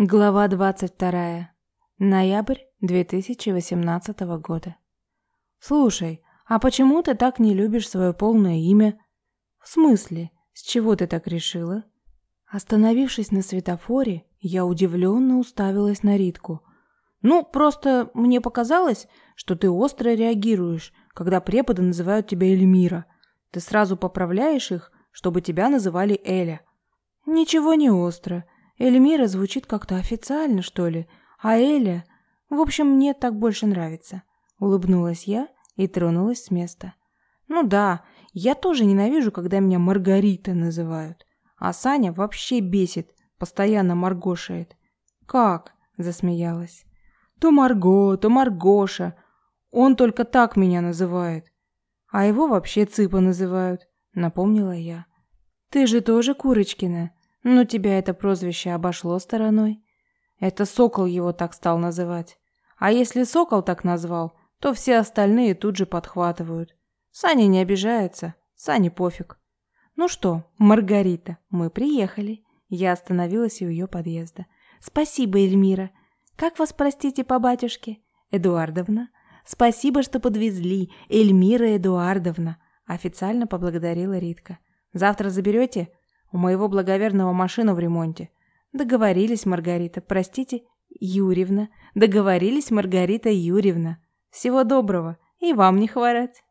Глава 22. Ноябрь 2018 года. Слушай, а почему ты так не любишь свое полное имя? В смысле? С чего ты так решила? Остановившись на светофоре, я удивленно уставилась на Ритку. Ну, просто мне показалось, что ты остро реагируешь, когда преподы называют тебя Эльмира. Ты сразу поправляешь их, чтобы тебя называли Эля. Ничего не остро. Эльмира звучит как-то официально, что ли, а Эля... В общем, мне так больше нравится. Улыбнулась я и тронулась с места. Ну да, я тоже ненавижу, когда меня Маргарита называют. А Саня вообще бесит, постоянно маргошает. Как? Засмеялась. То Марго, то Маргоша. Он только так меня называет. А его вообще Цыпа называют, напомнила я. Ты же тоже Курочкина. Но тебя это прозвище обошло стороной. Это Сокол его так стал называть. А если Сокол так назвал, то все остальные тут же подхватывают. Саня не обижается, Сане пофиг. Ну что, Маргарита, мы приехали. Я остановилась у ее подъезда. Спасибо, Эльмира. Как вас, простите, по батюшке? Эдуардовна. Спасибо, что подвезли, Эльмира Эдуардовна. Официально поблагодарила Ритка. Завтра заберете? У моего благоверного машина в ремонте. Договорились, Маргарита. Простите, Юрьевна. Договорились, Маргарита Юрьевна. Всего доброго. И вам не хворать.